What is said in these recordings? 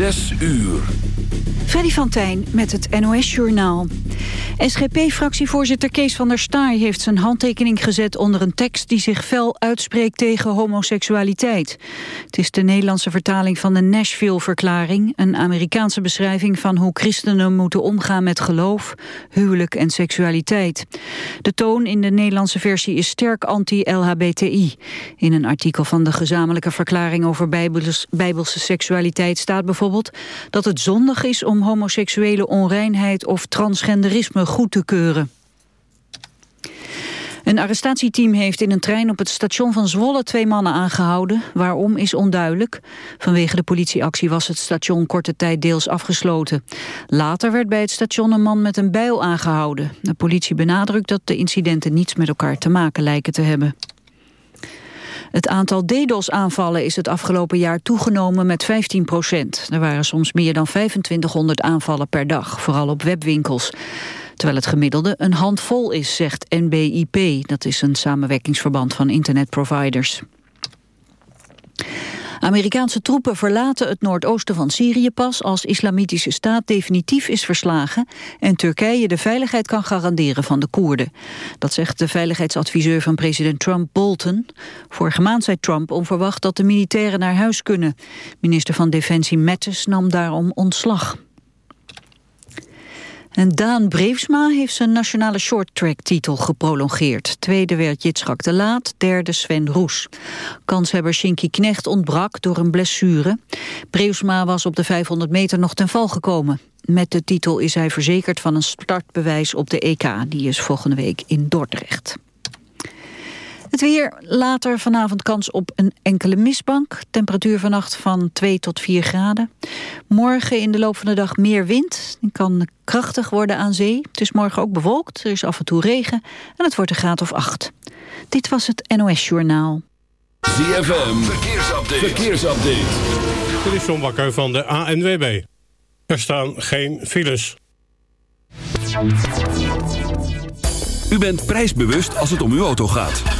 Zes uur. Freddy van Tijn met het NOS-journaal. SGP-fractievoorzitter Kees van der Staaij heeft zijn handtekening gezet onder een tekst die zich fel uitspreekt tegen homoseksualiteit. Het is de Nederlandse vertaling van de Nashville-verklaring, een Amerikaanse beschrijving van hoe christenen moeten omgaan met geloof, huwelijk en seksualiteit. De toon in de Nederlandse versie is sterk anti-LHBTI. In een artikel van de gezamenlijke verklaring over bijbelse seksualiteit staat bijvoorbeeld dat het zondig is om homoseksuele onreinheid of transgenderisme goed te keuren. Een arrestatieteam heeft in een trein op het station van Zwolle twee mannen aangehouden. Waarom is onduidelijk. Vanwege de politieactie was het station korte tijd deels afgesloten. Later werd bij het station een man met een bijl aangehouden. De politie benadrukt dat de incidenten niets met elkaar te maken lijken te hebben. Het aantal DDoS-aanvallen is het afgelopen jaar toegenomen met 15 procent. Er waren soms meer dan 2500 aanvallen per dag, vooral op webwinkels. Terwijl het gemiddelde een handvol is, zegt NBIP. Dat is een samenwerkingsverband van internetproviders. Amerikaanse troepen verlaten het noordoosten van Syrië pas als islamitische staat definitief is verslagen en Turkije de veiligheid kan garanderen van de Koerden. Dat zegt de veiligheidsadviseur van president Trump Bolton. Vorige maand zei Trump onverwacht dat de militairen naar huis kunnen. Minister van Defensie Mattis nam daarom ontslag. En Daan Breefsma heeft zijn nationale shorttrack-titel geprolongeerd. Tweede werd Jitschak de Laat, derde Sven Roes. Kanshebber Shinky Knecht ontbrak door een blessure. Breefsma was op de 500 meter nog ten val gekomen. Met de titel is hij verzekerd van een startbewijs op de EK. Die is volgende week in Dordrecht. Het weer, later vanavond kans op een enkele mistbank. Temperatuur vannacht van 2 tot 4 graden. Morgen in de loop van de dag meer wind. Die kan krachtig worden aan zee. Het is morgen ook bewolkt, er is af en toe regen. En het wordt een graad of 8. Dit was het NOS Journaal. ZFM, verkeersupdate. verkeersupdate. Dit is John Bakker van de ANWB. Er staan geen files. U bent prijsbewust als het om uw auto gaat.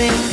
There's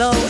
hello.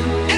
in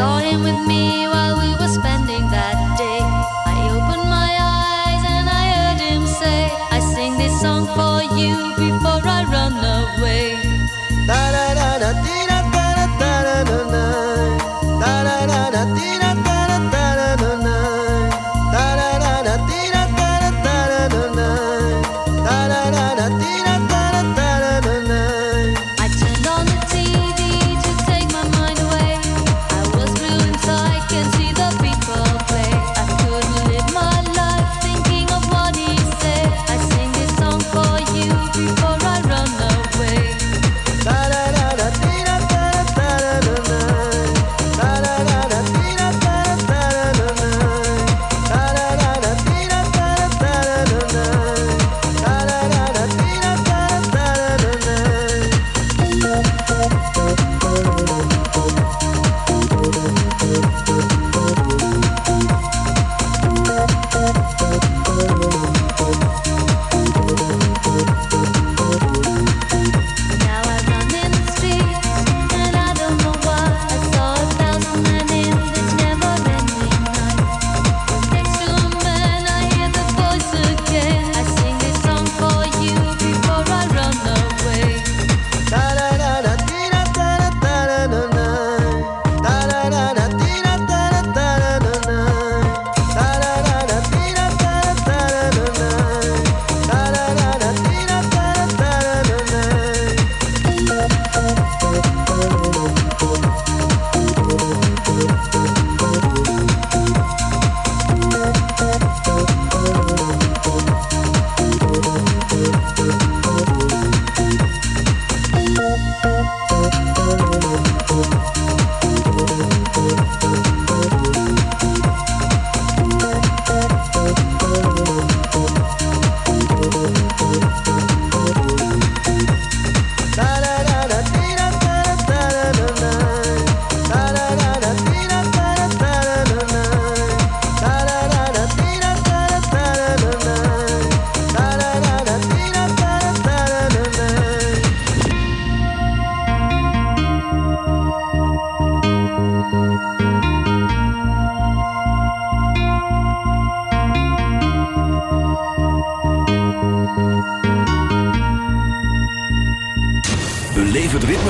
Saw him with me.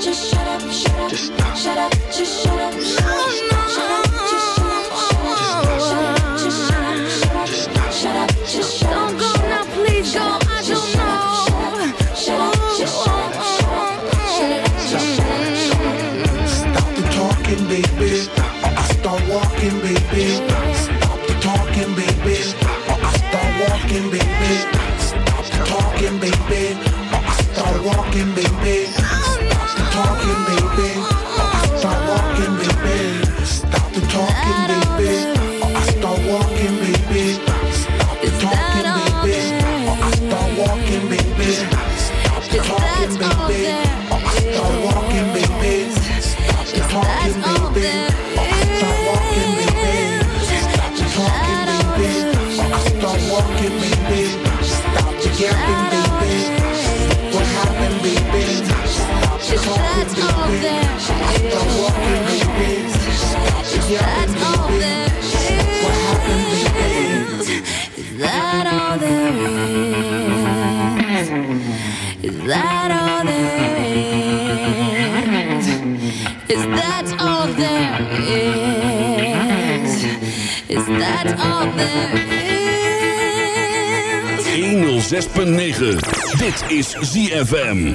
Shut up, just shut up, shut up. Shut up, just shut up, shut up. Shut up, just shut up, shut up. Shut up, shut up, shut up. Shut up, just shut up. Don't go now, please go. I don't know. Shut up, just shut up, shut up. Shut up, just shut up, shut up. Stop the talking, baby. I start walking, baby. Stop the talking, baby. I start walking, baby. Stop the talking, baby. I start walking, baby. Is? Is is? Is is? 106.9. Dit is ZFM.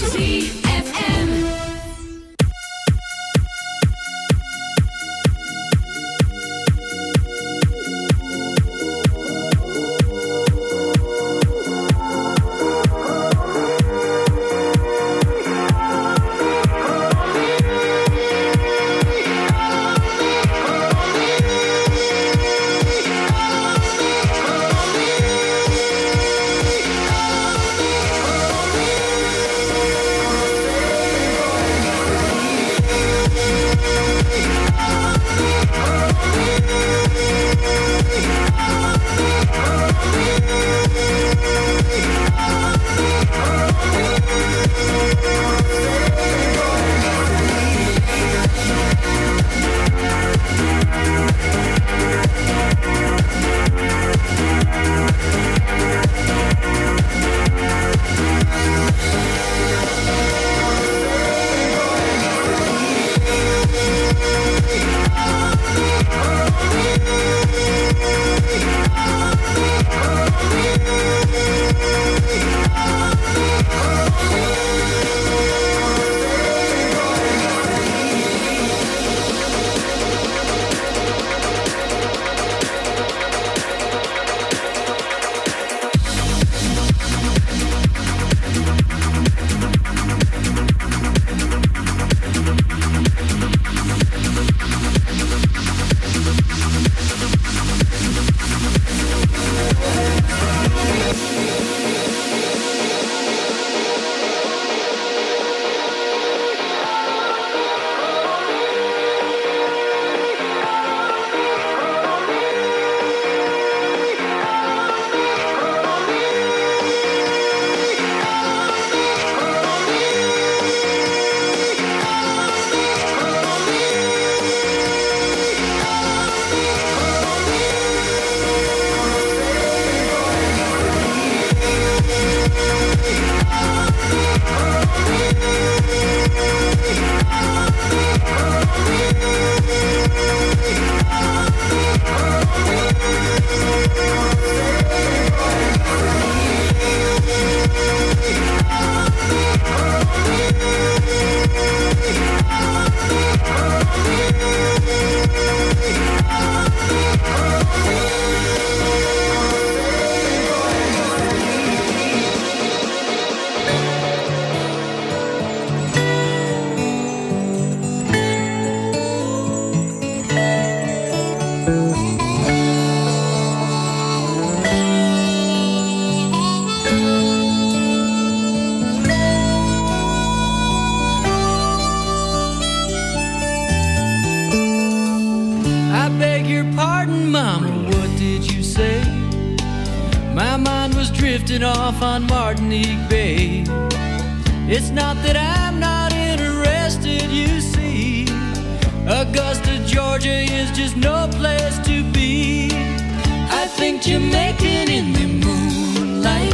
think you're making in the moonlight?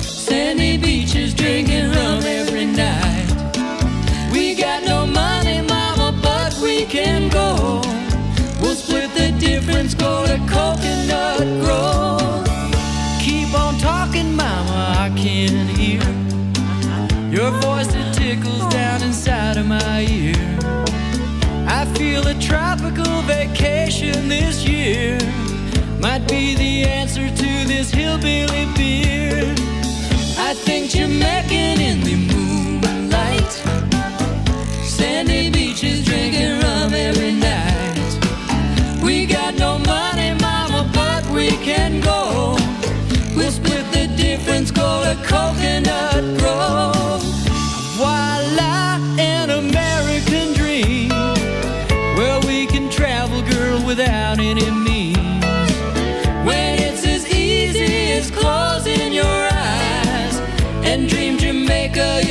Sandy beaches, drinking rum every night. We got no money, mama, but we can go. We'll split the difference, go to Coconut Grove. Keep on talking, mama, I can hear your voice that tickles down inside of my ear. I feel a tropical vacation this year might be the answer to this hillbilly beer. I think Jamaican in the moonlight, sandy beaches drinking rum every night. We got no money, mama, but we can go. We'll split the difference, go to Coconut Grove.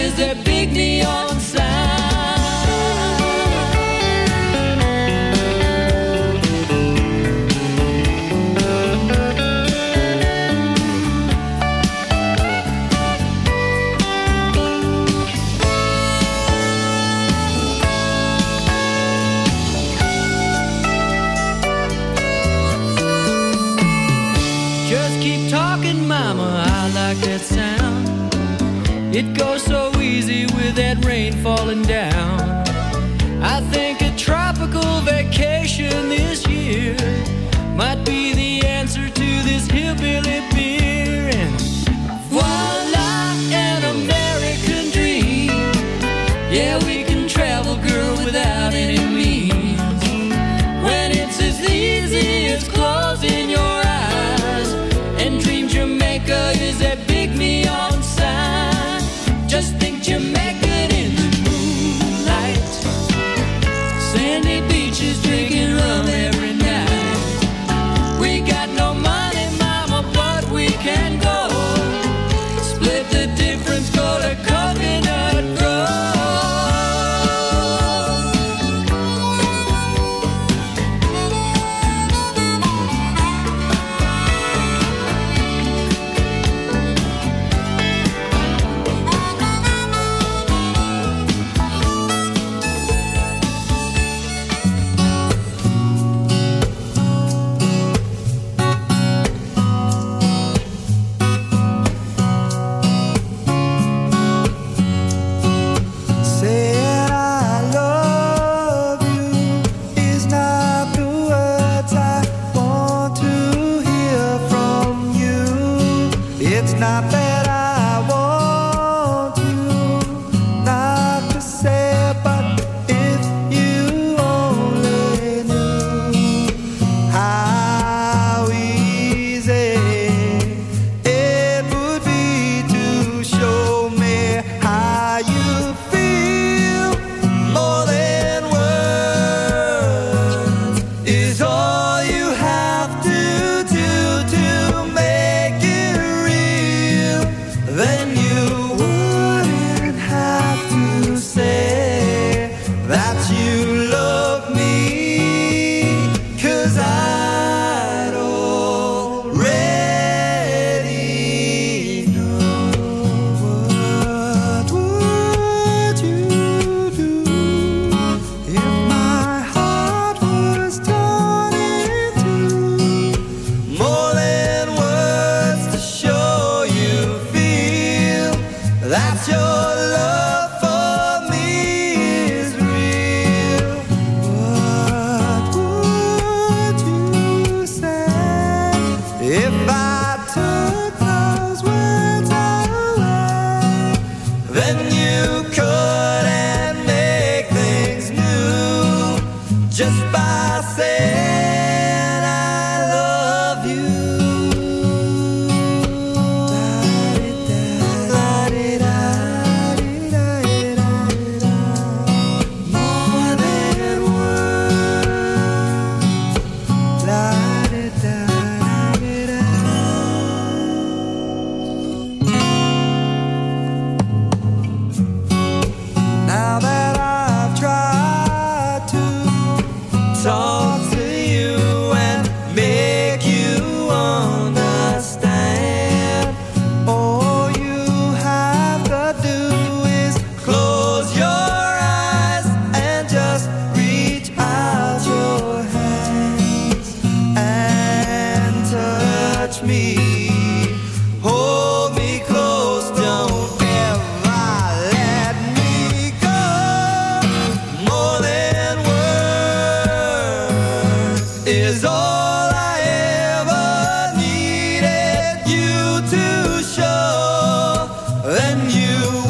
is it?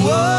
whoa.